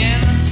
again.